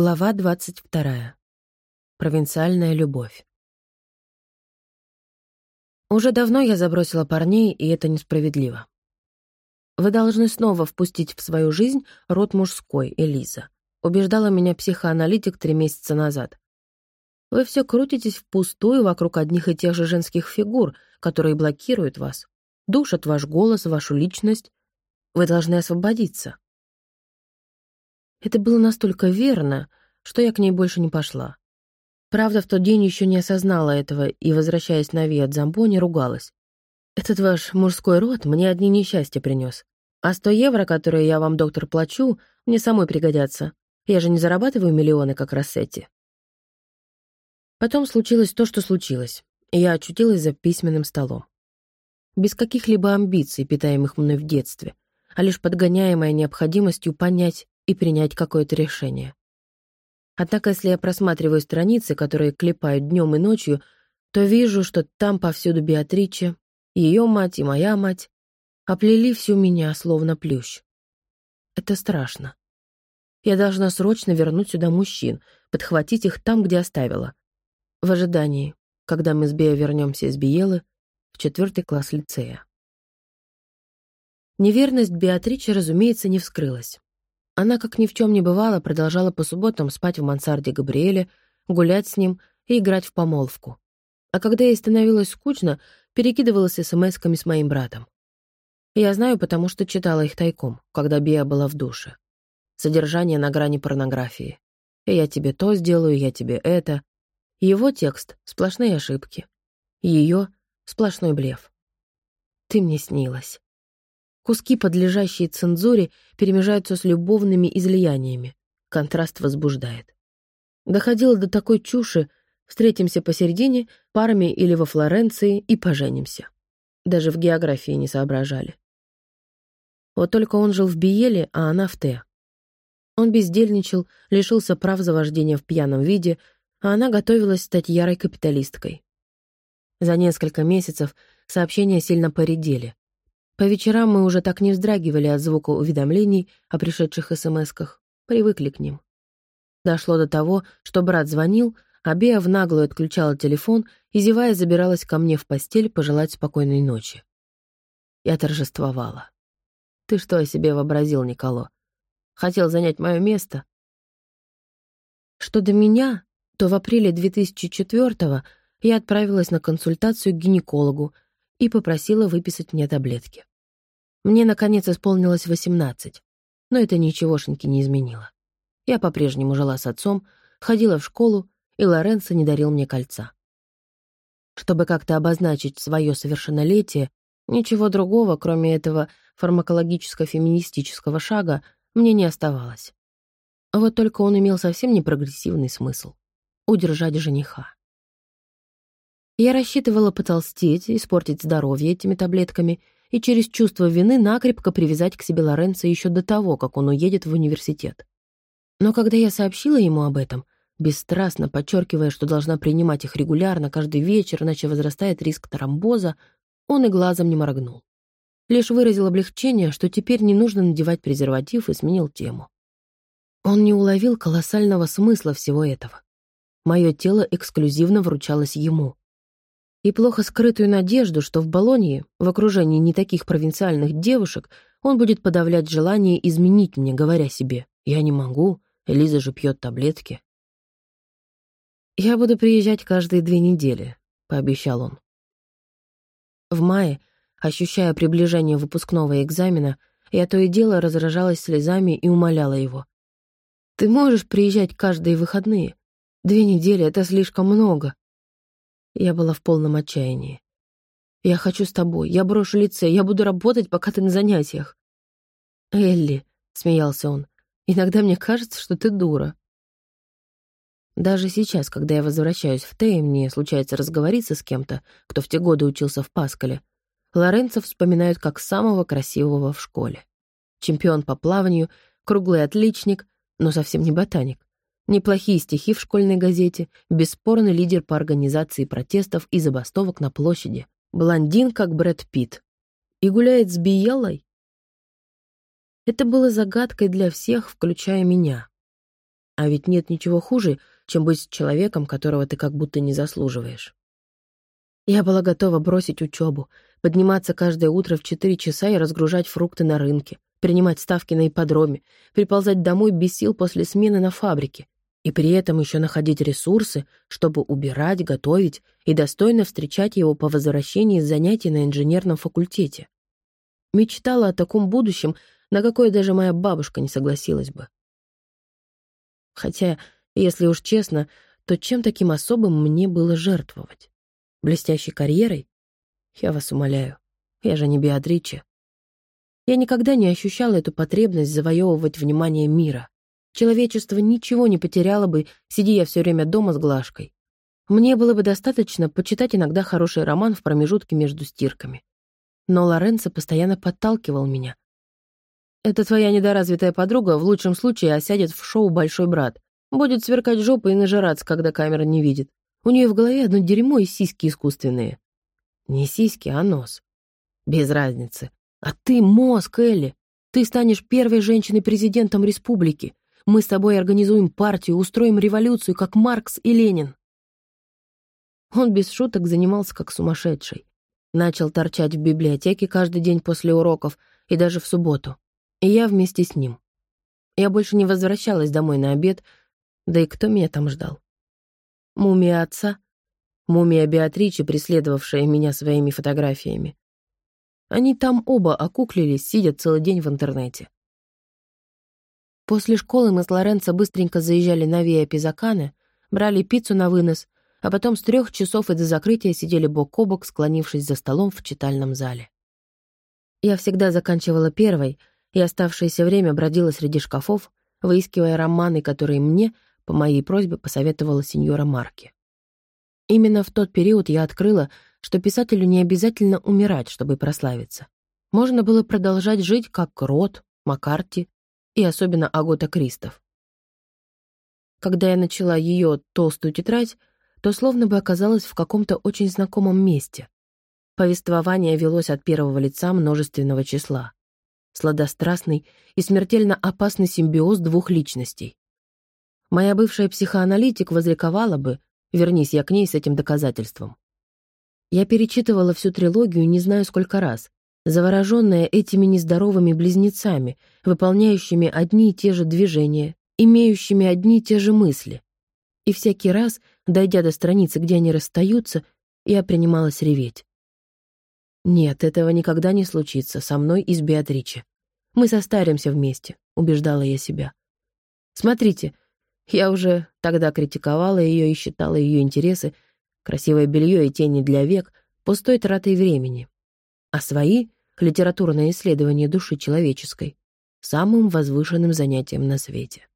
Глава двадцать вторая. Провинциальная любовь. Уже давно я забросила парней, и это несправедливо. Вы должны снова впустить в свою жизнь род мужской, Элиза. Убеждала меня психоаналитик три месяца назад. Вы все крутитесь впустую вокруг одних и тех же женских фигур, которые блокируют вас, душат ваш голос, вашу личность. Вы должны освободиться. Это было настолько верно, что я к ней больше не пошла. Правда, в тот день еще не осознала этого и, возвращаясь на Ви от Замбони, ругалась. «Этот ваш мужской род мне одни несчастья принес. А сто евро, которые я вам, доктор, плачу, мне самой пригодятся. Я же не зарабатываю миллионы, как Рассетти». Потом случилось то, что случилось, и я очутилась за письменным столом. Без каких-либо амбиций, питаемых мной в детстве, а лишь подгоняемая необходимостью понять и принять какое-то решение. Однако, если я просматриваю страницы, которые клепают днем и ночью, то вижу, что там повсюду Беатриче, ее мать и моя мать, оплели всю меня, словно плющ. Это страшно. Я должна срочно вернуть сюда мужчин, подхватить их там, где оставила. В ожидании, когда мы с Бео вернемся из Биелы в четвертый класс лицея. Неверность Беатричи, разумеется, не вскрылась. Она, как ни в чем не бывало, продолжала по субботам спать в мансарде Габриэля, гулять с ним и играть в помолвку. А когда ей становилось скучно, перекидывалась смс-ками с моим братом. Я знаю, потому что читала их тайком, когда Биа была в душе. Содержание на грани порнографии. Я тебе то сделаю, я тебе это. Его текст — сплошные ошибки. Ее — сплошной блеф. Ты мне снилась. Куски, подлежащие цензуре, перемежаются с любовными излияниями. Контраст возбуждает. Доходило до такой чуши, встретимся посередине, парами или во Флоренции и поженимся. Даже в географии не соображали. Вот только он жил в Биеле, а она в Т. Он бездельничал, лишился прав за вождение в пьяном виде, а она готовилась стать ярой капиталисткой. За несколько месяцев сообщения сильно поредели. По вечерам мы уже так не вздрагивали от звука уведомлений о пришедших СМСках, привыкли к ним. Дошло до того, что брат звонил, а Беа в наглую отключала телефон и, зевая, забиралась ко мне в постель пожелать спокойной ночи. Я торжествовала. «Ты что о себе вообразил, Николо? Хотел занять мое место?» Что до меня, то в апреле 2004-го я отправилась на консультацию к гинекологу и попросила выписать мне таблетки. Мне, наконец, исполнилось восемнадцать, но это ничегошеньки не изменило. Я по-прежнему жила с отцом, ходила в школу, и Лоренцо не дарил мне кольца. Чтобы как-то обозначить свое совершеннолетие, ничего другого, кроме этого фармакологическо-феминистического шага, мне не оставалось. Вот только он имел совсем не прогрессивный смысл — удержать жениха. Я рассчитывала потолстеть, испортить здоровье этими таблетками и через чувство вины накрепко привязать к себе Лоренцо еще до того, как он уедет в университет. Но когда я сообщила ему об этом, бесстрастно подчеркивая, что должна принимать их регулярно, каждый вечер, иначе возрастает риск тромбоза, он и глазом не моргнул. Лишь выразил облегчение, что теперь не нужно надевать презерватив и сменил тему. Он не уловил колоссального смысла всего этого. Мое тело эксклюзивно вручалось ему и плохо скрытую надежду, что в Болонье, в окружении не таких провинциальных девушек, он будет подавлять желание изменить мне, говоря себе «Я не могу, Элиза же пьет таблетки». «Я буду приезжать каждые две недели», — пообещал он. В мае, ощущая приближение выпускного экзамена, я то и дело разражалась слезами и умоляла его. «Ты можешь приезжать каждые выходные? Две недели — это слишком много. Я была в полном отчаянии. «Я хочу с тобой, я брошу лице, я буду работать, пока ты на занятиях». «Элли», — смеялся он, — «иногда мне кажется, что ты дура». Даже сейчас, когда я возвращаюсь в Тей, мне случается разговориться с кем-то, кто в те годы учился в Паскале, Лоренцо вспоминают как самого красивого в школе. Чемпион по плаванию, круглый отличник, но совсем не ботаник. Неплохие стихи в школьной газете, бесспорный лидер по организации протестов и забастовок на площади. Блондин, как Брэд Питт. И гуляет с Биелой? Это было загадкой для всех, включая меня. А ведь нет ничего хуже, чем быть с человеком, которого ты как будто не заслуживаешь. Я была готова бросить учебу, подниматься каждое утро в четыре часа и разгружать фрукты на рынке, принимать ставки на ипподроме, приползать домой без сил после смены на фабрике, и при этом еще находить ресурсы, чтобы убирать, готовить и достойно встречать его по возвращении с занятий на инженерном факультете. Мечтала о таком будущем, на какое даже моя бабушка не согласилась бы. Хотя, если уж честно, то чем таким особым мне было жертвовать? Блестящей карьерой? Я вас умоляю, я же не Беатриче. Я никогда не ощущала эту потребность завоевывать внимание мира. Человечество ничего не потеряло бы, сиди я все время дома с Глашкой. Мне было бы достаточно почитать иногда хороший роман в промежутке между стирками. Но Лоренцо постоянно подталкивал меня. «Это твоя недоразвитая подруга в лучшем случае осядет в шоу «Большой брат». Будет сверкать жопой и нажираться, когда камера не видит. У нее в голове одно дерьмо и сиськи искусственные. Не сиськи, а нос. Без разницы. А ты мозг, Элли. Ты станешь первой женщиной-президентом республики. Мы с тобой организуем партию, устроим революцию, как Маркс и Ленин». Он без шуток занимался как сумасшедший. Начал торчать в библиотеке каждый день после уроков и даже в субботу. И я вместе с ним. Я больше не возвращалась домой на обед, да и кто меня там ждал? Мумия отца, мумия Беатричи, преследовавшая меня своими фотографиями. Они там оба окуклились, сидя целый день в интернете. После школы мы с Лоренцо быстренько заезжали на Виа Пизакане, брали пиццу на вынос, а потом с трех часов и до закрытия сидели бок о бок, склонившись за столом в читальном зале. Я всегда заканчивала первой, и оставшееся время бродила среди шкафов, выискивая романы, которые мне, по моей просьбе, посоветовала сеньора Марки. Именно в тот период я открыла, что писателю не обязательно умирать, чтобы прославиться. Можно было продолжать жить, как Рот, Маккарти и особенно Агота Кристов. Когда я начала ее толстую тетрадь, то словно бы оказалась в каком-то очень знакомом месте. Повествование велось от первого лица множественного числа. Сладострастный и смертельно опасный симбиоз двух личностей. Моя бывшая психоаналитик возликовала бы, вернись я к ней с этим доказательством. Я перечитывала всю трилогию не знаю сколько раз, завороженная этими нездоровыми близнецами, выполняющими одни и те же движения, имеющими одни и те же мысли. И всякий раз, дойдя до страницы, где они расстаются, я принималась реветь. «Нет, этого никогда не случится со мной и с Беатриче. Мы состаримся вместе», — убеждала я себя. «Смотрите, я уже тогда критиковала ее и считала ее интересы, красивое белье и тени для век, пустой тратой времени. А свои литературное исследование души человеческой, самым возвышенным занятием на свете.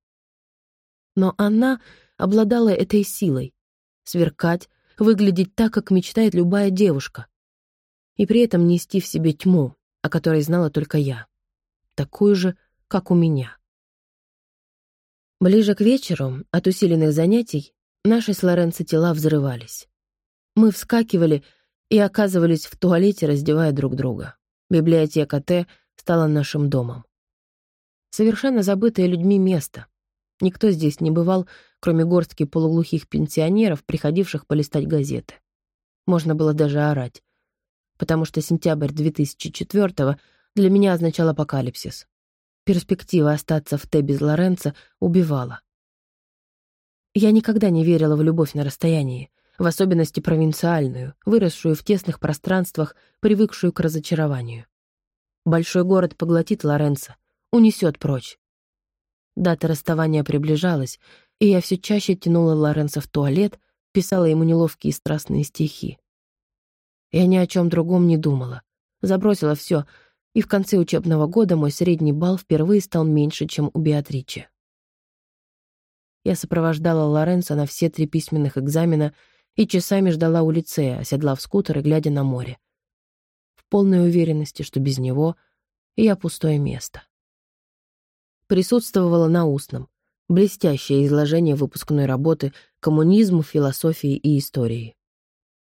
Но она обладала этой силой — сверкать, выглядеть так, как мечтает любая девушка, и при этом нести в себе тьму, о которой знала только я, такую же, как у меня. Ближе к вечеру, от усиленных занятий, наши с Лоренцо тела взрывались. Мы вскакивали и оказывались в туалете, раздевая друг друга. Библиотека Т стала нашим домом. Совершенно забытое людьми место. Никто здесь не бывал, кроме горстки полуглухих пенсионеров, приходивших полистать газеты. Можно было даже орать. Потому что сентябрь 2004 для меня означал апокалипсис. Перспектива остаться в Т без Лоренца убивала. Я никогда не верила в любовь на расстоянии в особенности провинциальную, выросшую в тесных пространствах, привыкшую к разочарованию. Большой город поглотит Лоренцо, унесет прочь. Дата расставания приближалась, и я все чаще тянула Лоренцо в туалет, писала ему неловкие страстные стихи. Я ни о чем другом не думала. Забросила все, и в конце учебного года мой средний балл впервые стал меньше, чем у Беатричи. Я сопровождала Лоренцо на все три письменных экзамена и часами ждала у лицея, оседлав скутер и глядя на море. В полной уверенности, что без него я пустое место. Присутствовала на устном, блестящее изложение выпускной работы «Коммунизм, философии и истории».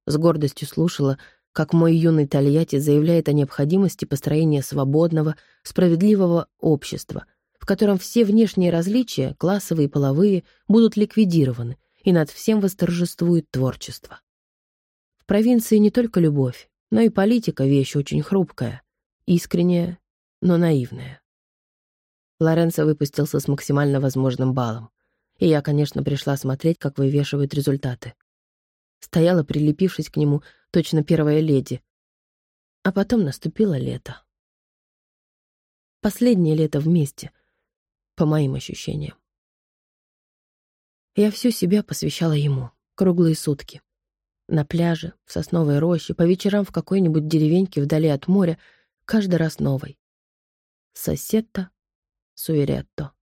С гордостью слушала, как мой юный Тольятти заявляет о необходимости построения свободного, справедливого общества, в котором все внешние различия, классовые и половые, будут ликвидированы, и над всем восторжествует творчество. В провинции не только любовь, но и политика — вещь очень хрупкая, искренняя, но наивная. Лоренцо выпустился с максимально возможным баллом. И я, конечно, пришла смотреть, как вывешивают результаты. Стояла, прилепившись к нему, точно первая леди. А потом наступило лето. Последнее лето вместе, по моим ощущениям. Я всю себя посвящала ему, круглые сутки. На пляже, в сосновой роще, по вечерам в какой-нибудь деревеньке вдали от моря, каждый раз новой. Соседта, суеретто.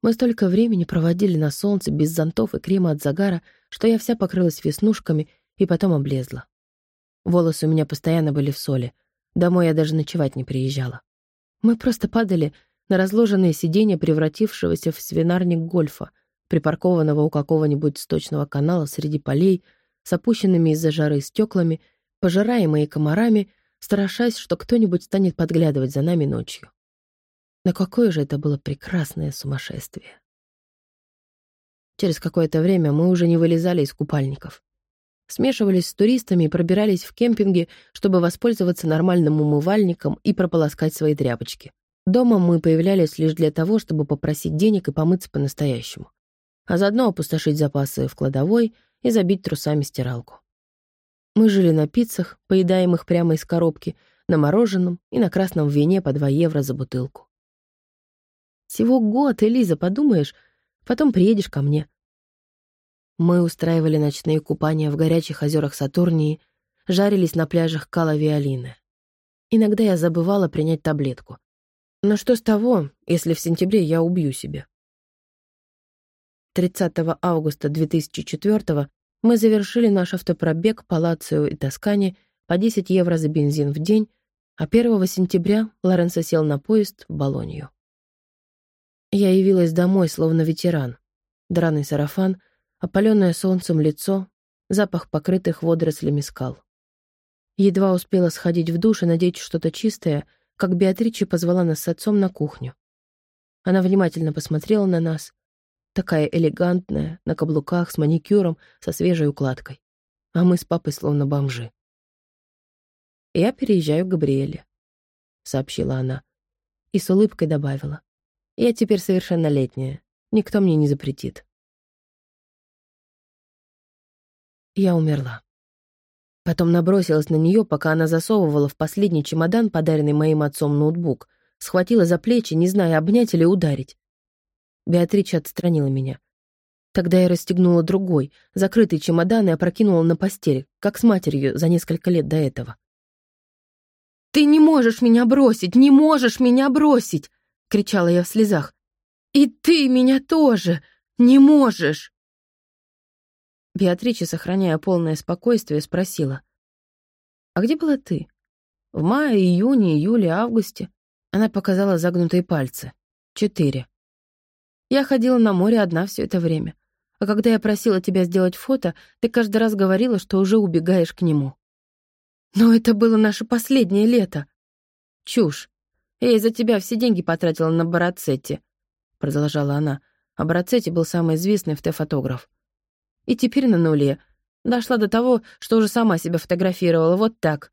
Мы столько времени проводили на солнце без зонтов и крема от загара, что я вся покрылась веснушками и потом облезла. Волосы у меня постоянно были в соли. Домой я даже ночевать не приезжала. Мы просто падали на разложенные сиденья превратившегося в свинарник гольфа, припаркованного у какого-нибудь сточного канала среди полей, с опущенными из-за жары стеклами, пожираемые комарами, страшась, что кто-нибудь станет подглядывать за нами ночью. Но какое же это было прекрасное сумасшествие. Через какое-то время мы уже не вылезали из купальников. Смешивались с туристами и пробирались в кемпинге, чтобы воспользоваться нормальным умывальником и прополоскать свои тряпочки. Дома мы появлялись лишь для того, чтобы попросить денег и помыться по-настоящему а заодно опустошить запасы в кладовой и забить трусами стиралку. Мы жили на пиццах, поедаемых прямо из коробки, на мороженом и на красном вине по 2 евро за бутылку. Всего год, Элиза, подумаешь, потом приедешь ко мне. Мы устраивали ночные купания в горячих озерах Сатурнии, жарились на пляжах Кала Виолины. Иногда я забывала принять таблетку. Но что с того, если в сентябре я убью себя? 30 августа 2004 мы завершили наш автопробег по Лацио и Тоскане по 10 евро за бензин в день, а 1 сентября Лоренцо сел на поезд в Болонью. Я явилась домой, словно ветеран. Драный сарафан, опаленное солнцем лицо, запах покрытых водорослями скал. Едва успела сходить в душ и надеть что-то чистое, как Беатрича позвала нас с отцом на кухню. Она внимательно посмотрела на нас, Такая элегантная, на каблуках, с маникюром, со свежей укладкой. А мы с папой словно бомжи. «Я переезжаю к Габриэле», — сообщила она. И с улыбкой добавила. «Я теперь совершеннолетняя. Никто мне не запретит». Я умерла. Потом набросилась на нее, пока она засовывала в последний чемодан, подаренный моим отцом ноутбук, схватила за плечи, не зная, обнять или ударить. Беатрича отстранила меня. Тогда я расстегнула другой, закрытый чемодан и опрокинула на постель, как с матерью за несколько лет до этого. «Ты не можешь меня бросить! Не можешь меня бросить!» — кричала я в слезах. «И ты меня тоже! Не можешь!» Беатрича, сохраняя полное спокойствие, спросила. «А где была ты? В мае, июне, июле, августе?» Она показала загнутые пальцы. «Четыре. Я ходила на море одна все это время. А когда я просила тебя сделать фото, ты каждый раз говорила, что уже убегаешь к нему. Но это было наше последнее лето. Чушь. Я из-за тебя все деньги потратила на Барацетти, продолжала она. А Барацетти был самый известный фотограф. И теперь на нуле. Дошла до того, что уже сама себя фотографировала вот так.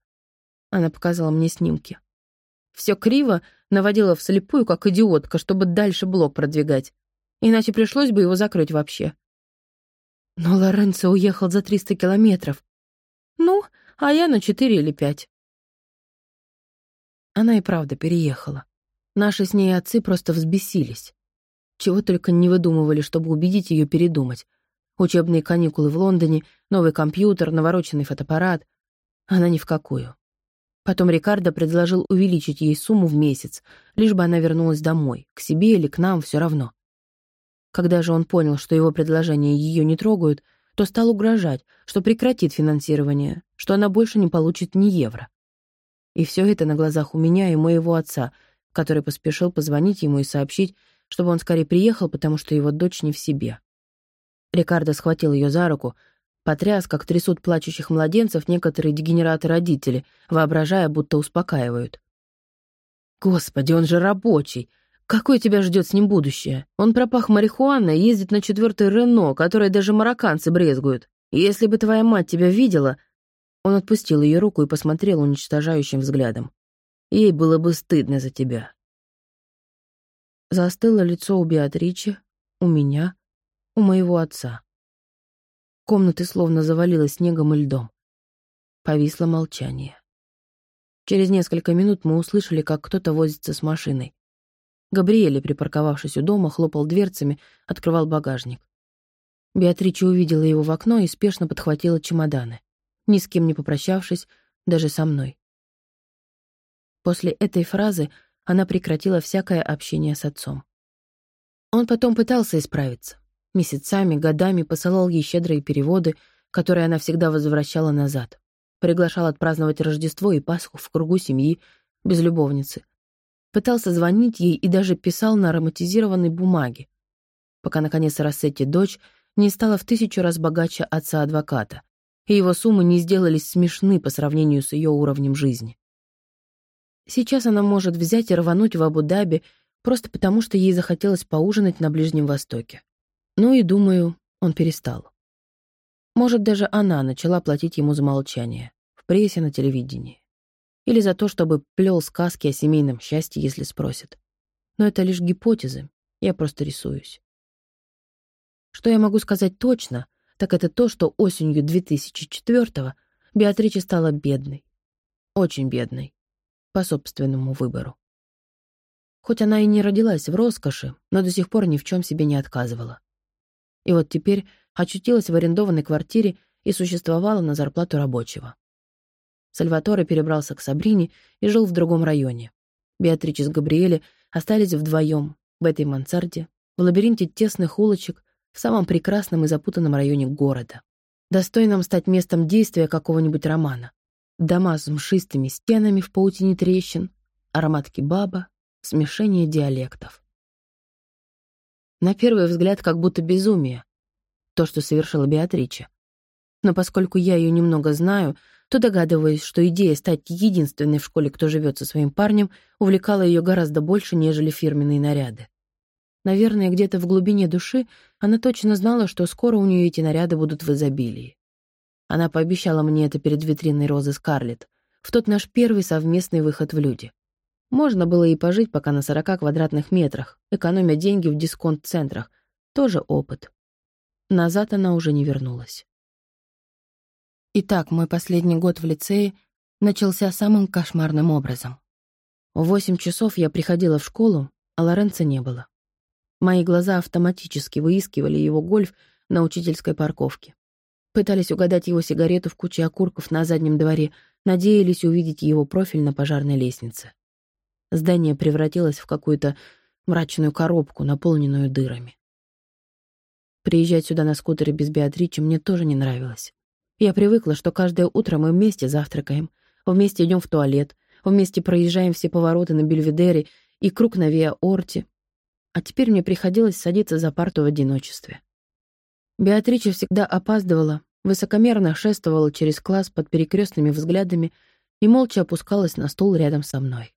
Она показала мне снимки. Все криво, наводила вслепую, как идиотка, чтобы дальше блог продвигать иначе пришлось бы его закрыть вообще. Но Лоренцо уехал за 300 километров. Ну, а я на 4 или 5. Она и правда переехала. Наши с ней отцы просто взбесились. Чего только не выдумывали, чтобы убедить ее передумать. Учебные каникулы в Лондоне, новый компьютер, навороченный фотоаппарат. Она ни в какую. Потом Рикардо предложил увеличить ей сумму в месяц, лишь бы она вернулась домой, к себе или к нам, все равно. Когда же он понял, что его предложения ее не трогают, то стал угрожать, что прекратит финансирование, что она больше не получит ни евро. И все это на глазах у меня и моего отца, который поспешил позвонить ему и сообщить, чтобы он скорее приехал, потому что его дочь не в себе. Рикардо схватил ее за руку, потряс, как трясут плачущих младенцев некоторые дегенераты-родители, воображая, будто успокаивают. «Господи, он же рабочий! Какое тебя ждет с ним будущее? Он пропах марихуаной, ездит на четвертой Рено, которой даже марокканцы брезгуют. Если бы твоя мать тебя видела...» Он отпустил ее руку и посмотрел уничтожающим взглядом. «Ей было бы стыдно за тебя». Застыло лицо у Беатричи, у меня, у моего отца. Комнаты словно завалило снегом и льдом. Повисло молчание. Через несколько минут мы услышали, как кто-то возится с машиной. Габриэле, припарковавшись у дома, хлопал дверцами, открывал багажник. Беатрича увидела его в окно и спешно подхватила чемоданы, ни с кем не попрощавшись, даже со мной. После этой фразы она прекратила всякое общение с отцом. Он потом пытался исправиться. Месяцами, годами посылал ей щедрые переводы, которые она всегда возвращала назад. Приглашал отпраздновать Рождество и Пасху в кругу семьи, без любовницы. Пытался звонить ей и даже писал на ароматизированной бумаге, пока, наконец, Рассетти дочь не стала в тысячу раз богаче отца-адвоката, и его суммы не сделались смешны по сравнению с ее уровнем жизни. Сейчас она может взять и рвануть в Абу-Даби просто потому, что ей захотелось поужинать на Ближнем Востоке. Ну и, думаю, он перестал. Может, даже она начала платить ему за молчание. В прессе, на телевидении. Или за то, чтобы плел сказки о семейном счастье, если спросят. Но это лишь гипотезы, я просто рисуюсь. Что я могу сказать точно, так это то, что осенью 2004-го Беатрича стала бедной. Очень бедной по собственному выбору. Хоть она и не родилась в роскоши, но до сих пор ни в чем себе не отказывала. И вот теперь очутилась в арендованной квартире и существовала на зарплату рабочего. Сальваторе перебрался к Сабрине и жил в другом районе. Беатрича с Габриэле остались вдвоем в этой мансарде, в лабиринте тесных улочек, в самом прекрасном и запутанном районе города, достойном стать местом действия какого-нибудь романа. Дома с мшистыми стенами в паутине трещин, аромат кебаба, смешение диалектов. На первый взгляд как будто безумие, то, что совершила Беатрича. Но поскольку я ее немного знаю, то догадываюсь, что идея стать единственной в школе, кто живет со своим парнем, увлекала ее гораздо больше, нежели фирменные наряды. Наверное, где-то в глубине души она точно знала, что скоро у нее эти наряды будут в изобилии. Она пообещала мне это перед витриной Розы Скарлетт, в тот наш первый совместный выход в люди. Можно было и пожить пока на 40 квадратных метрах, экономя деньги в дисконт-центрах. Тоже опыт. Назад она уже не вернулась. Итак, мой последний год в лицее начался самым кошмарным образом. В восемь часов я приходила в школу, а Лоренца не было. Мои глаза автоматически выискивали его гольф на учительской парковке. Пытались угадать его сигарету в куче окурков на заднем дворе, надеялись увидеть его профиль на пожарной лестнице. Здание превратилось в какую-то мрачную коробку, наполненную дырами. Приезжать сюда на скутере без Беатричи мне тоже не нравилось. Я привыкла, что каждое утро мы вместе завтракаем, вместе идем в туалет, вместе проезжаем все повороты на Бельведере и круг на Виа-Орте. А теперь мне приходилось садиться за парту в одиночестве. Беатрича всегда опаздывала, высокомерно шествовала через класс под перекрестными взглядами и молча опускалась на стул рядом со мной.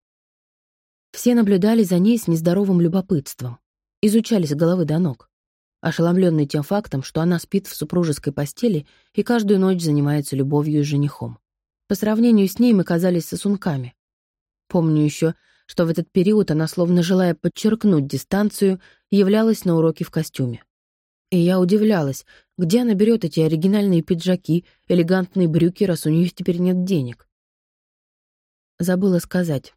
Все наблюдали за ней с нездоровым любопытством, изучали с головы до ног, ошеломленные тем фактом, что она спит в супружеской постели и каждую ночь занимается любовью с женихом. По сравнению с ней мы казались сосунками. Помню еще, что в этот период она, словно желая подчеркнуть дистанцию, являлась на уроке в костюме. И я удивлялась, где она берет эти оригинальные пиджаки, элегантные брюки, раз у нее теперь нет денег. Забыла сказать.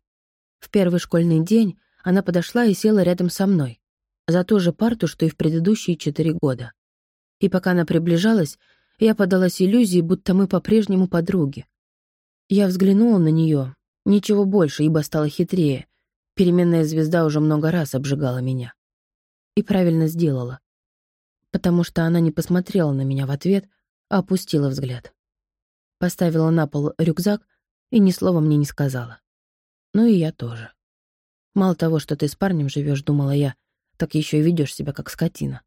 В первый школьный день она подошла и села рядом со мной, за ту же парту, что и в предыдущие четыре года. И пока она приближалась, я подалась иллюзии, будто мы по-прежнему подруги. Я взглянула на нее, ничего больше, ибо стала хитрее. Переменная звезда уже много раз обжигала меня. И правильно сделала потому что она не посмотрела на меня в ответ, а опустила взгляд. Поставила на пол рюкзак и ни слова мне не сказала. Ну и я тоже. Мало того, что ты с парнем живешь, думала я, так еще и ведешь себя как скотина.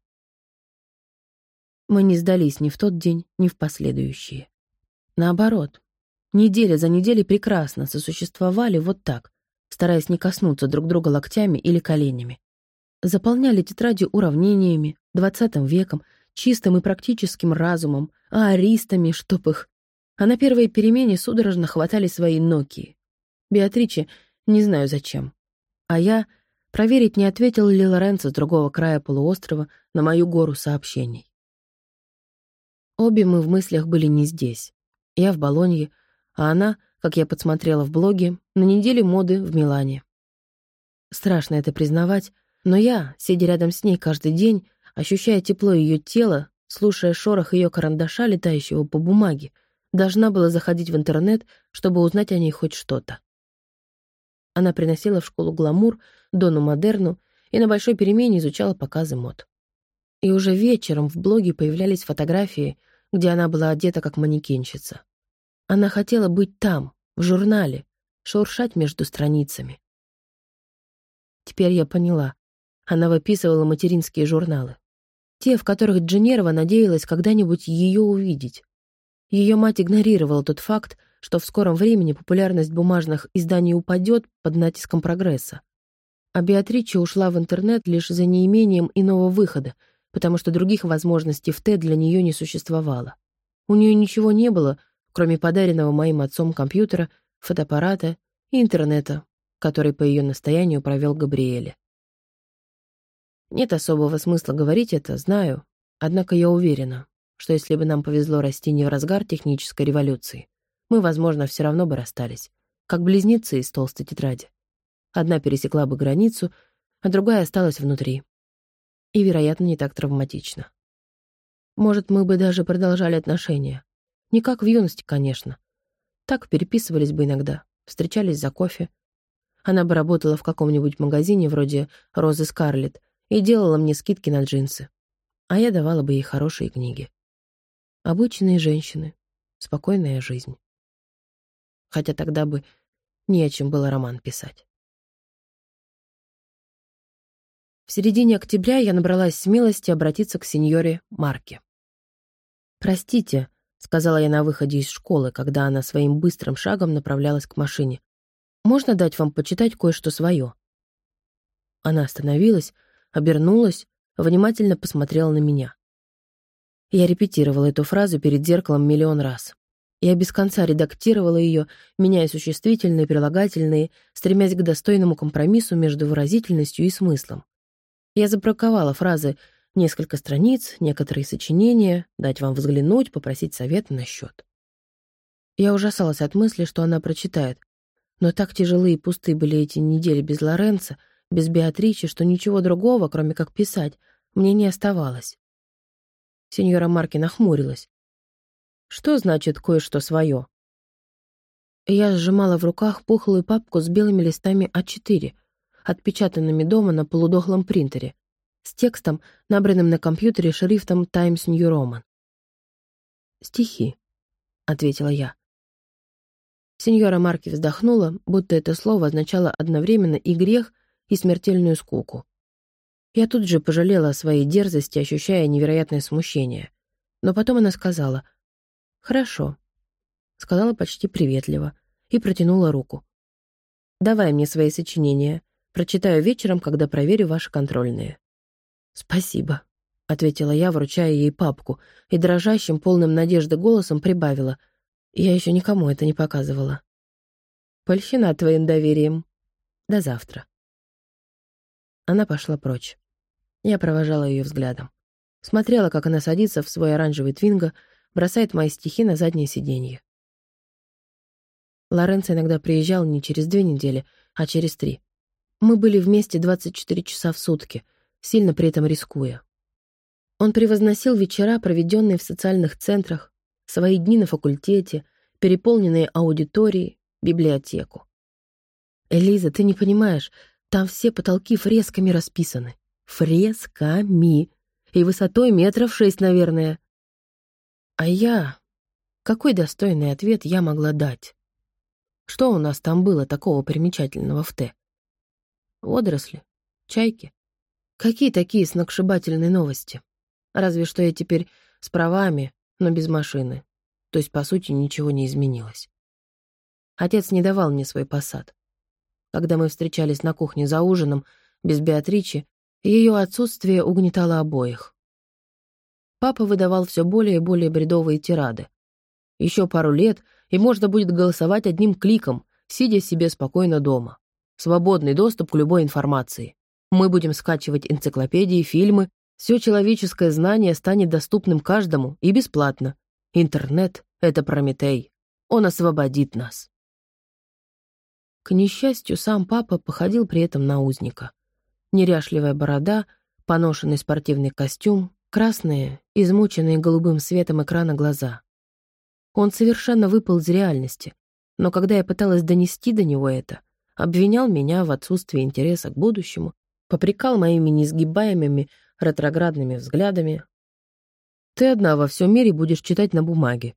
Мы не сдались ни в тот день, ни в последующие. Наоборот, неделя за неделей прекрасно сосуществовали вот так, стараясь не коснуться друг друга локтями или коленями. заполняли тетради уравнениями, двадцатым веком, чистым и практическим разумом, а аристами, чтоб их. А на первой перемене судорожно хватали свои Нокии. Беатриче не знаю зачем. А я проверить, не ответил ли Лоренцо с другого края полуострова на мою гору сообщений. Обе мы в мыслях были не здесь. Я в Болонье, а она, как я подсмотрела в блоге, на неделе моды в Милане. Страшно это признавать, но я, сидя рядом с ней каждый день, ощущая тепло ее тела, слушая шорох ее карандаша, летающего по бумаге, должна была заходить в интернет, чтобы узнать о ней хоть что-то. Она приносила в школу гламур, дону модерну и на большой перемене изучала показы мод. И уже вечером в блоге появлялись фотографии, где она была одета как манекенщица. Она хотела быть там, в журнале, шуршать между страницами. Теперь я поняла. Она выписывала материнские журналы. Те, в которых Дженерова надеялась когда-нибудь ее увидеть. Ее мать игнорировала тот факт, что в скором времени популярность бумажных изданий упадет под натиском прогресса. А Беатрича ушла в интернет лишь за неимением иного выхода, потому что других возможностей в Т для нее не существовало. У нее ничего не было, кроме подаренного моим отцом компьютера, фотоаппарата и интернета, который по ее настоянию провел Габриэле. Нет особого смысла говорить это, знаю, однако я уверена, что если бы нам повезло расти не в разгар технической революции, мы, возможно, все равно бы расстались, как близнецы из толстой тетради. Одна пересекла бы границу, а другая осталась внутри. И, вероятно, не так травматично. Может, мы бы даже продолжали отношения. Не как в юности, конечно. Так переписывались бы иногда, встречались за кофе. Она бы работала в каком-нибудь магазине вроде «Розы Скарлетт» и делала мне скидки на джинсы. А я давала бы ей хорошие книги. Обычные женщины, спокойная жизнь. Хотя тогда бы не о чем было роман писать. В середине октября я набралась смелости обратиться к сеньоре Марке. «Простите», — сказала я на выходе из школы, когда она своим быстрым шагом направлялась к машине. «Можно дать вам почитать кое-что свое?» Она остановилась, обернулась, внимательно посмотрела на меня. Я репетировала эту фразу перед зеркалом миллион раз. Я без конца редактировала ее, меняя существительные прилагательные, стремясь к достойному компромиссу между выразительностью и смыслом. Я забраковала фразы «несколько страниц», «некоторые сочинения», «дать вам взглянуть», «попросить совета на счет». Я ужасалась от мысли, что она прочитает. Но так тяжелые и пустые были эти недели без Лоренца, без Беатричи, что ничего другого, кроме как писать, мне не оставалось. Сеньора Марки нахмурилась. «Что значит кое-что свое?» Я сжимала в руках пухлую папку с белыми листами А4, отпечатанными дома на полудохлом принтере, с текстом, набранным на компьютере шрифтом Times New Roman. «Стихи», — ответила я. Сеньора Марки вздохнула, будто это слово означало одновременно и грех, и смертельную скуку. Я тут же пожалела о своей дерзости, ощущая невероятное смущение. Но потом она сказала «Хорошо», сказала почти приветливо и протянула руку. «Давай мне свои сочинения. Прочитаю вечером, когда проверю ваши контрольные». «Спасибо», — ответила я, вручая ей папку, и дрожащим, полным надежды голосом прибавила. Я еще никому это не показывала. «Польщена твоим доверием. До завтра». Она пошла прочь. Я провожала ее взглядом. Смотрела, как она садится в свой оранжевый твинго, бросает мои стихи на заднее сиденье. Лоренцо иногда приезжал не через две недели, а через три. Мы были вместе 24 часа в сутки, сильно при этом рискуя. Он превозносил вечера, проведенные в социальных центрах, свои дни на факультете, переполненные аудитории, библиотеку. «Элиза, ты не понимаешь, там все потолки фресками расписаны. Фресками! И высотой метров шесть, наверное». А я... Какой достойный ответ я могла дать? Что у нас там было такого примечательного в Т? Водоросли? Чайки? Какие такие сногсшибательные новости? Разве что я теперь с правами, но без машины. То есть, по сути, ничего не изменилось. Отец не давал мне свой посад. Когда мы встречались на кухне за ужином, без Беатричи, Ее отсутствие угнетало обоих. Папа выдавал все более и более бредовые тирады. Еще пару лет, и можно будет голосовать одним кликом, сидя себе спокойно дома. Свободный доступ к любой информации. Мы будем скачивать энциклопедии, фильмы. Все человеческое знание станет доступным каждому и бесплатно. Интернет — это Прометей. Он освободит нас. К несчастью, сам папа походил при этом на узника. Неряшливая борода, поношенный спортивный костюм, красные, измученные голубым светом экрана глаза. Он совершенно выпал из реальности, но когда я пыталась донести до него это, обвинял меня в отсутствии интереса к будущему, попрекал моими несгибаемыми ретроградными взглядами. Ты одна во всем мире будешь читать на бумаге,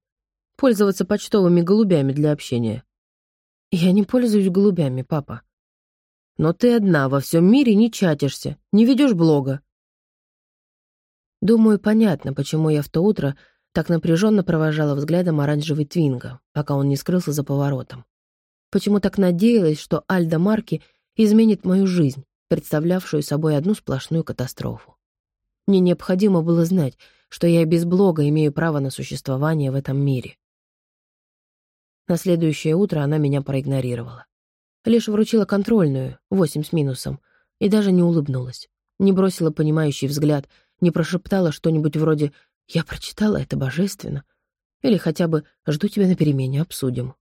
пользоваться почтовыми голубями для общения. Я не пользуюсь голубями, папа. Но ты одна во всем мире не чатишься, не ведешь блога. Думаю, понятно, почему я в то утро так напряженно провожала взглядом оранжевый твинга, пока он не скрылся за поворотом. Почему так надеялась, что Альда Марки изменит мою жизнь, представлявшую собой одну сплошную катастрофу. Мне необходимо было знать, что я без блога имею право на существование в этом мире. На следующее утро она меня проигнорировала. Лишь вручила контрольную, восемь с минусом, и даже не улыбнулась, не бросила понимающий взгляд, не прошептала что-нибудь вроде я прочитала это божественно. Или хотя бы жду тебя на перемене, обсудим.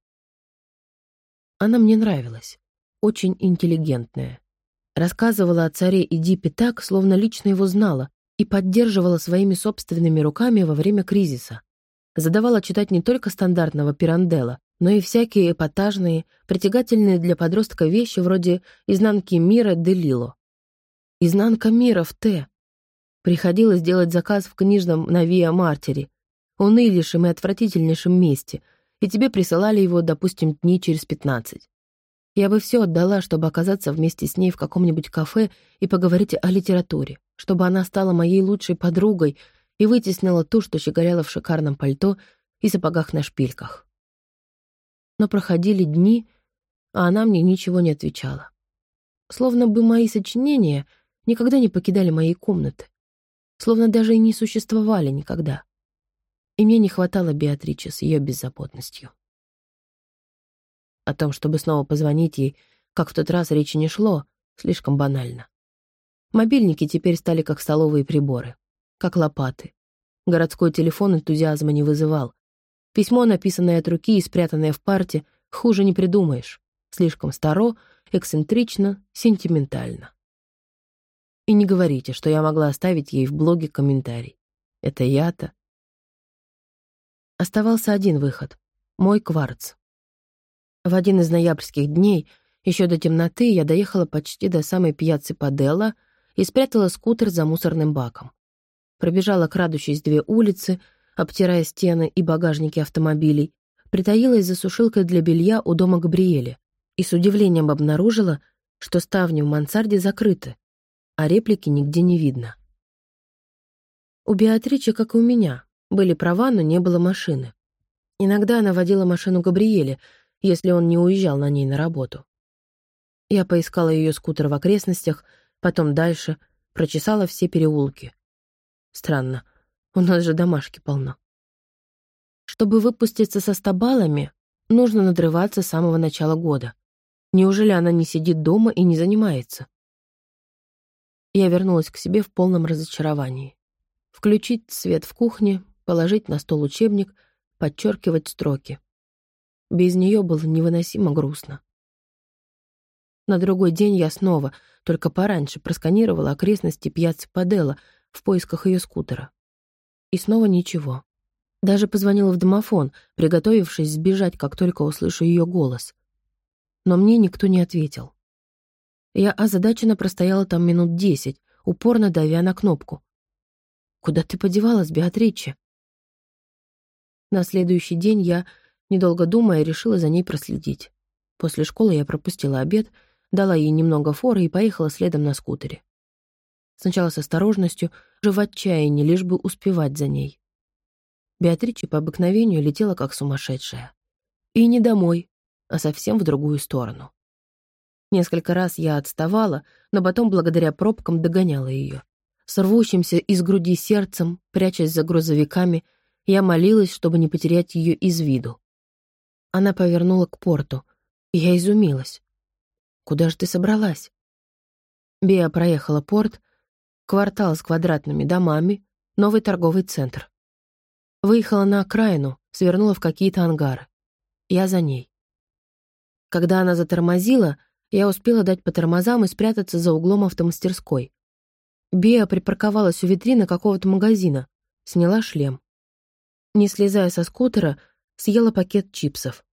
Она мне нравилась. Очень интеллигентная. Рассказывала о царе Эдипе так, словно лично его знала, и поддерживала своими собственными руками во время кризиса. Задавала читать не только стандартного пиранделла, но и всякие эпатажные, притягательные для подростка вещи вроде «Изнанки мира Делило». «Изнанка мира» в Т. Приходилось делать заказ в книжном на Виа Мартире, унылейшем и отвратительнейшем месте, и тебе присылали его, допустим, дней через пятнадцать. Я бы все отдала, чтобы оказаться вместе с ней в каком-нибудь кафе и поговорить о литературе, чтобы она стала моей лучшей подругой и вытеснила ту, что щеголяла в шикарном пальто и сапогах на шпильках. Но проходили дни, а она мне ничего не отвечала. Словно бы мои сочинения никогда не покидали моей комнаты словно даже и не существовали никогда. И мне не хватало Беатричи с ее беззаботностью. О том, чтобы снова позвонить ей, как в тот раз речи не шло, слишком банально. Мобильники теперь стали как столовые приборы, как лопаты. Городской телефон энтузиазма не вызывал. Письмо, написанное от руки и спрятанное в парте, хуже не придумаешь. Слишком старо, эксцентрично, сентиментально. И не говорите, что я могла оставить ей в блоге комментарий. Это я-то. Оставался один выход — мой кварц. В один из ноябрьских дней, еще до темноты, я доехала почти до самой пьяцы Паделла и спрятала скутер за мусорным баком. Пробежала, крадучись две улицы, обтирая стены и багажники автомобилей, притаилась за сушилкой для белья у дома Габриэля и с удивлением обнаружила, что ставни в мансарде закрыты, а реплики нигде не видно. У Беатричи, как и у меня, были права, но не было машины. Иногда она водила машину Габриэле, если он не уезжал на ней на работу. Я поискала ее скутер в окрестностях, потом дальше, прочесала все переулки. Странно, у нас же домашки полно. Чтобы выпуститься со стабалами, нужно надрываться с самого начала года. Неужели она не сидит дома и не занимается? Я вернулась к себе в полном разочаровании. Включить свет в кухне, положить на стол учебник, подчеркивать строки. Без нее было невыносимо грустно. На другой день я снова, только пораньше, просканировала окрестности пьяцы Паделла в поисках ее скутера. И снова ничего. Даже позвонила в домофон, приготовившись сбежать, как только услышу ее голос. Но мне никто не ответил. Я озадаченно простояла там минут десять, упорно давя на кнопку. «Куда ты подевалась, Беатриче?» На следующий день я, недолго думая, решила за ней проследить. После школы я пропустила обед, дала ей немного форы и поехала следом на скутере. Сначала с осторожностью, уже в отчаянии, лишь бы успевать за ней. Беатриче по обыкновению летела как сумасшедшая. И не домой, а совсем в другую сторону. Несколько раз я отставала, но потом благодаря пробкам догоняла ее. С рвущимся из груди сердцем, прячась за грузовиками, я молилась, чтобы не потерять ее из виду. Она повернула к порту. Я изумилась. «Куда же ты собралась?» Беа проехала порт, квартал с квадратными домами, новый торговый центр. Выехала на окраину, свернула в какие-то ангары. Я за ней. Когда она затормозила, я успела дать по тормозам и спрятаться за углом автомастерской. Беа припарковалась у витрины какого-то магазина, сняла шлем. Не слезая со скутера, съела пакет чипсов.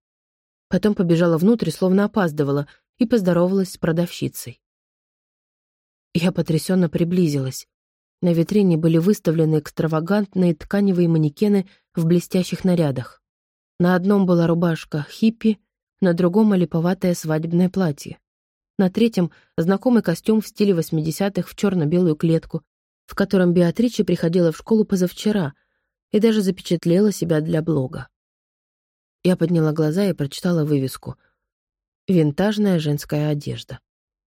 Потом побежала внутрь, словно опаздывала, и поздоровалась с продавщицей. Я потрясенно приблизилась. На витрине были выставлены экстравагантные тканевые манекены в блестящих нарядах. На одном была рубашка хиппи, на другом — олиповатое свадебное платье. На третьем — знакомый костюм в стиле 80-х в черно-белую клетку, в котором Беатриче приходила в школу позавчера и даже запечатлела себя для блога. Я подняла глаза и прочитала вывеску. «Винтажная женская одежда.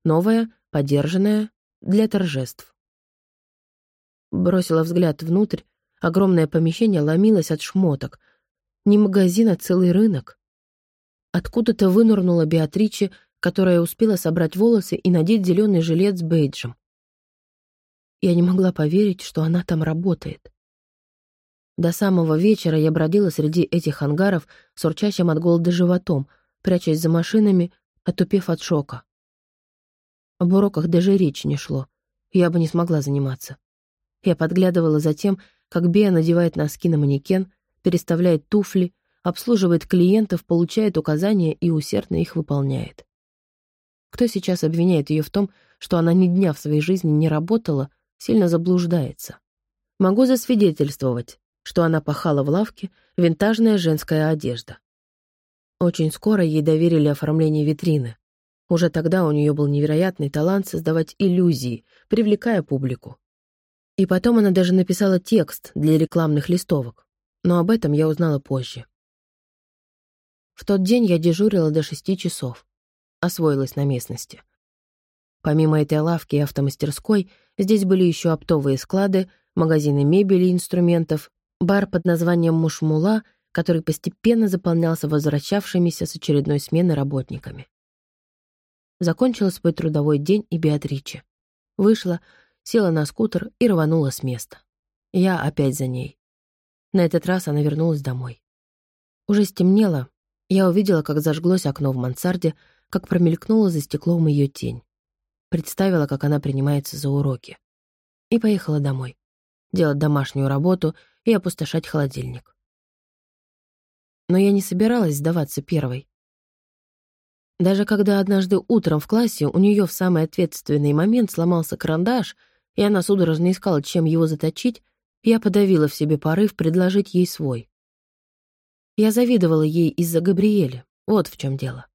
Новая, подержанная, для торжеств». Бросила взгляд внутрь, огромное помещение ломилось от шмоток. Не магазин, а целый рынок. Откуда-то вынырнула Беатриче которая успела собрать волосы и надеть зеленый жилет с бейджем. Я не могла поверить, что она там работает. До самого вечера я бродила среди этих ангаров с урчащим от голода животом, прячась за машинами, отупев от шока. Об уроках даже речи не шло. Я бы не смогла заниматься. Я подглядывала за тем, как Бея надевает носки на манекен, переставляет туфли, обслуживает клиентов, получает указания и усердно их выполняет. Кто сейчас обвиняет ее в том, что она ни дня в своей жизни не работала, сильно заблуждается. Могу засвидетельствовать, что она пахала в лавке винтажная женская одежда. Очень скоро ей доверили оформление витрины. Уже тогда у нее был невероятный талант создавать иллюзии, привлекая публику. И потом она даже написала текст для рекламных листовок, но об этом я узнала позже. В тот день я дежурила до шести часов освоилась на местности. Помимо этой лавки и автомастерской, здесь были еще оптовые склады, магазины мебели и инструментов, бар под названием «Мушмула», который постепенно заполнялся возвращавшимися с очередной смены работниками. Закончила свой трудовой день и Беатриче. Вышла, села на скутер и рванула с места. Я опять за ней. На этот раз она вернулась домой. Уже стемнело, я увидела, как зажглось окно в мансарде, как промелькнула за стеклом ее тень. Представила, как она принимается за уроки. И поехала домой. Делать домашнюю работу и опустошать холодильник. Но я не собиралась сдаваться первой. Даже когда однажды утром в классе у нее в самый ответственный момент сломался карандаш, и она судорожно искала, чем его заточить, я подавила в себе порыв предложить ей свой. Я завидовала ей из-за Габриэля, вот в чем дело.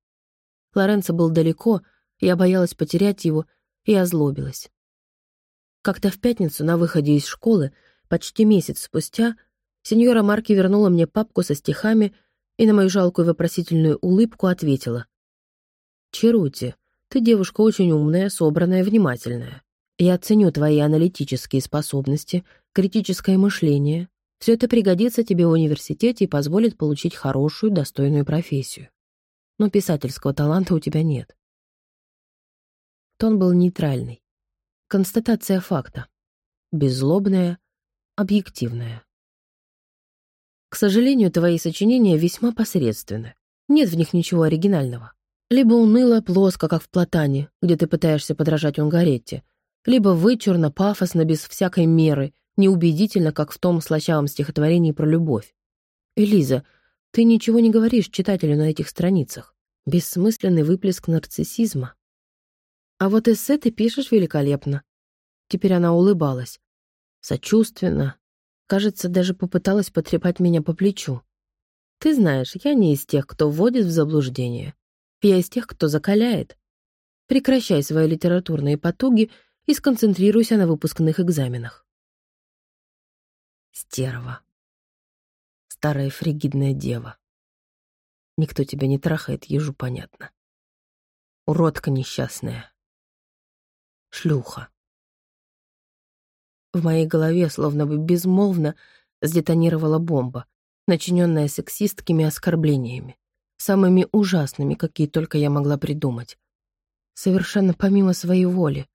Лоренцо был далеко, я боялась потерять его и озлобилась. Как-то в пятницу на выходе из школы, почти месяц спустя, сеньора Марки вернула мне папку со стихами и на мою жалкую вопросительную улыбку ответила. «Черути, ты девушка очень умная, собранная, внимательная. Я ценю твои аналитические способности, критическое мышление. Все это пригодится тебе в университете и позволит получить хорошую, достойную профессию но писательского таланта у тебя нет. Тон был нейтральный. Констатация факта. Беззлобная, объективная. К сожалению, твои сочинения весьма посредственны. Нет в них ничего оригинального. Либо уныло, плоско, как в Платане, где ты пытаешься подражать Унгаретте, либо вычурно, пафосно, без всякой меры, неубедительно, как в том слащавом стихотворении про любовь. Элиза, ты ничего не говоришь читателю на этих страницах. Бессмысленный выплеск нарциссизма. А вот эссе ты пишешь великолепно. Теперь она улыбалась. Сочувственно. Кажется, даже попыталась потрепать меня по плечу. Ты знаешь, я не из тех, кто вводит в заблуждение. Я из тех, кто закаляет. Прекращай свои литературные потуги и сконцентрируйся на выпускных экзаменах. Стерва. Старая фригидная дева. Никто тебя не трахает, ежу понятно. Уродка несчастная. Шлюха. В моей голове словно бы безмолвно сдетонировала бомба, начиненная сексистскими оскорблениями, самыми ужасными, какие только я могла придумать. Совершенно помимо своей воли.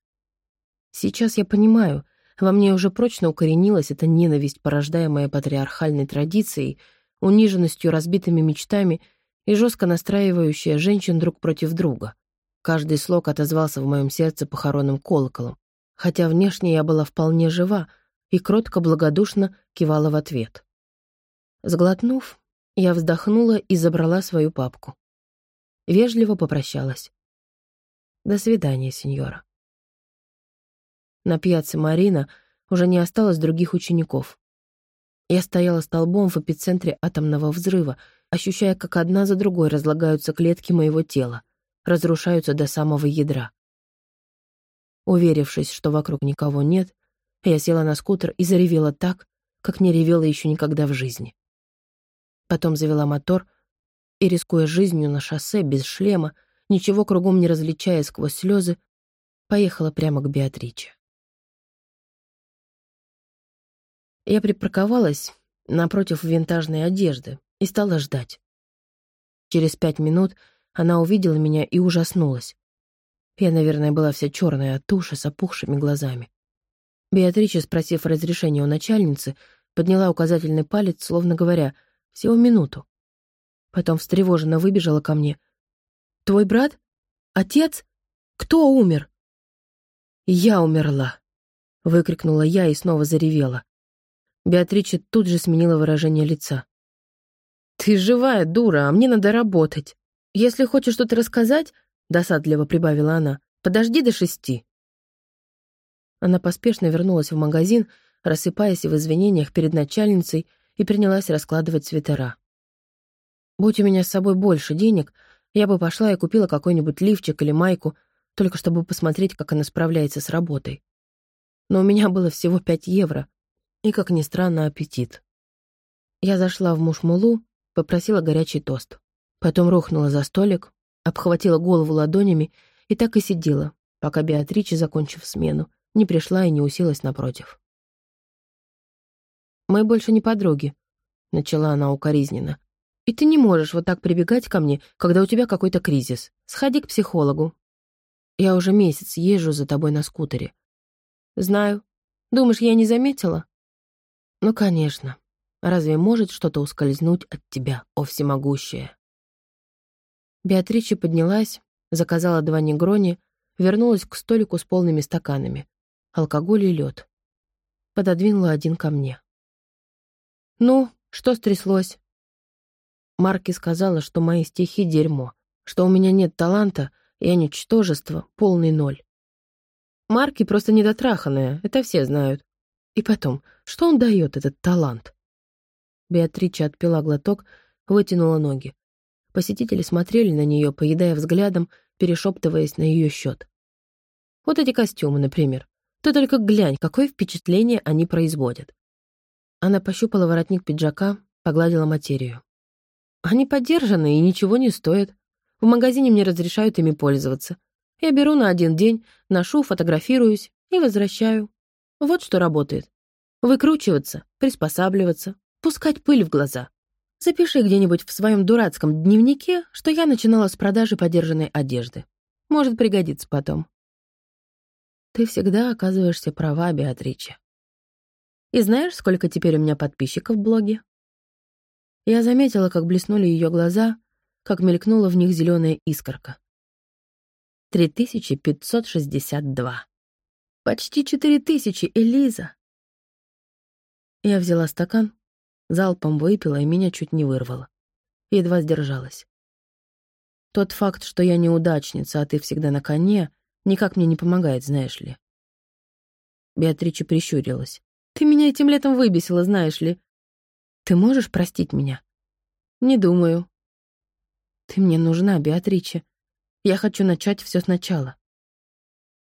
Сейчас я понимаю, во мне уже прочно укоренилась эта ненависть, порождаемая патриархальной традицией, униженностью, разбитыми мечтами и жестко настраивающая женщин друг против друга. Каждый слог отозвался в моем сердце похоронным колоколом, хотя внешне я была вполне жива и кротко благодушно кивала в ответ. Сглотнув, я вздохнула и забрала свою папку. Вежливо попрощалась. «До свидания, сеньора». На пьяце Марина уже не осталось других учеников. Я стояла столбом в эпицентре атомного взрыва, ощущая, как одна за другой разлагаются клетки моего тела, разрушаются до самого ядра. Уверившись, что вокруг никого нет, я села на скутер и заревела так, как не ревела еще никогда в жизни. Потом завела мотор и, рискуя жизнью на шоссе без шлема, ничего кругом не различая сквозь слезы, поехала прямо к Беатриче. Я припарковалась напротив винтажной одежды и стала ждать. Через пять минут она увидела меня и ужаснулась. Я, наверное, была вся черная от туши с опухшими глазами. Беатрича, спросив разрешения у начальницы, подняла указательный палец, словно говоря, «Всего минуту». Потом встревоженно выбежала ко мне. «Твой брат? Отец? Кто умер?» «Я умерла», — выкрикнула я и снова заревела. Беатрича тут же сменила выражение лица. «Ты живая, дура, а мне надо работать. Если хочешь что-то рассказать, — досадливо прибавила она. «Подожди до шести». Она поспешно вернулась в магазин, рассыпаясь в извинениях перед начальницей, и принялась раскладывать свитера. Будь у меня с собой больше денег, я бы пошла и купила какой-нибудь лифчик или майку, только чтобы посмотреть, как она справляется с работой. Но у меня было всего пять евро, и, как ни странно, аппетит. Я зашла в мушмулу, попросила горячий тост. Потом рухнула за столик, обхватила голову ладонями и так и сидела, пока Беатрича, закончив смену, не пришла и не уселась напротив. «Мы больше не подруги», — начала она укоризненно. «И ты не можешь вот так прибегать ко мне, когда у тебя какой-то кризис. Сходи к психологу. Я уже месяц езжу за тобой на скутере». «Знаю. Думаешь, я не заметила?» «Ну, конечно. Разве может что-то ускользнуть от тебя, о всемогущее?» Беатрича поднялась, заказала два негрони, вернулась к столику с полными стаканами. Алкоголь и лед. Пододвинула один ко мне. «Ну, что стряслось?» Марки сказала, что мои стихи — дерьмо, что у меня нет таланта, я ничтожество, полный ноль. Марки просто недотраханная, это все знают. И потом, что он дает, этот талант? Беатрича отпила глоток, вытянула ноги. Посетители смотрели на нее, поедая взглядом, перешептываясь на ее счет. Вот эти костюмы, например. Ты только глянь, какое впечатление они производят. Она пощупала воротник пиджака, погладила материю. Они подержаны и ничего не стоят. В магазине мне разрешают ими пользоваться. Я беру на один день, ношу, фотографируюсь и возвращаю. Вот что работает. Выкручиваться, приспосабливаться, пускать пыль в глаза. Запиши где-нибудь в своем дурацком дневнике, что я начинала с продажи подержанной одежды. Может пригодиться потом. Ты всегда оказываешься права, Беатриче. И знаешь, сколько теперь у меня подписчиков в блоге? Я заметила, как блеснули ее глаза, как мелькнула в них зеленая искорка. 3562. Почти 4000, Элиза. Я взяла стакан, Залпом выпила и меня чуть не вырвало. Едва сдержалась. Тот факт, что я неудачница, а ты всегда на коне, никак мне не помогает, знаешь ли. Беатрича прищурилась. Ты меня этим летом выбесила, знаешь ли. Ты можешь простить меня? Не думаю. Ты мне нужна, Беатрича. Я хочу начать все сначала.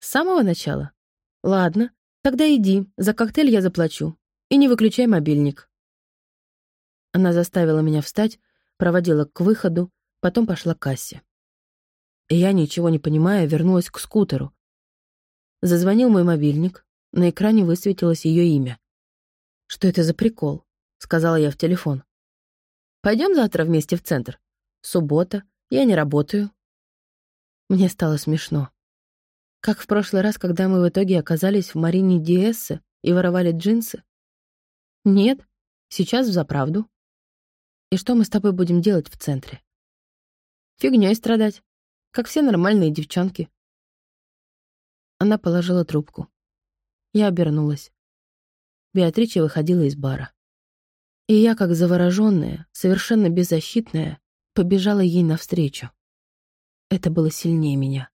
С самого начала? Ладно, тогда иди, за коктейль я заплачу. И не выключай мобильник. Она заставила меня встать, проводила к выходу, потом пошла к кассе. И я, ничего не понимая, вернулась к скутеру. Зазвонил мой мобильник, на экране высветилось ее имя. «Что это за прикол?» — сказала я в телефон. Пойдем завтра вместе в центр. Суббота, я не работаю». Мне стало смешно. Как в прошлый раз, когда мы в итоге оказались в Марине Диэссе и воровали джинсы? Нет, сейчас в заправду. И что мы с тобой будем делать в центре? Фигнёй страдать, как все нормальные девчонки. Она положила трубку. Я обернулась. Беатрича выходила из бара. И я, как заворожённая, совершенно беззащитная, побежала ей навстречу. Это было сильнее меня.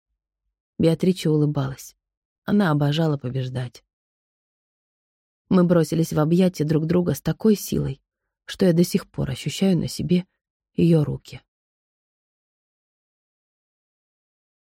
Беатрича улыбалась. Она обожала побеждать. Мы бросились в объятия друг друга с такой силой, что я до сих пор ощущаю на себе ее руки.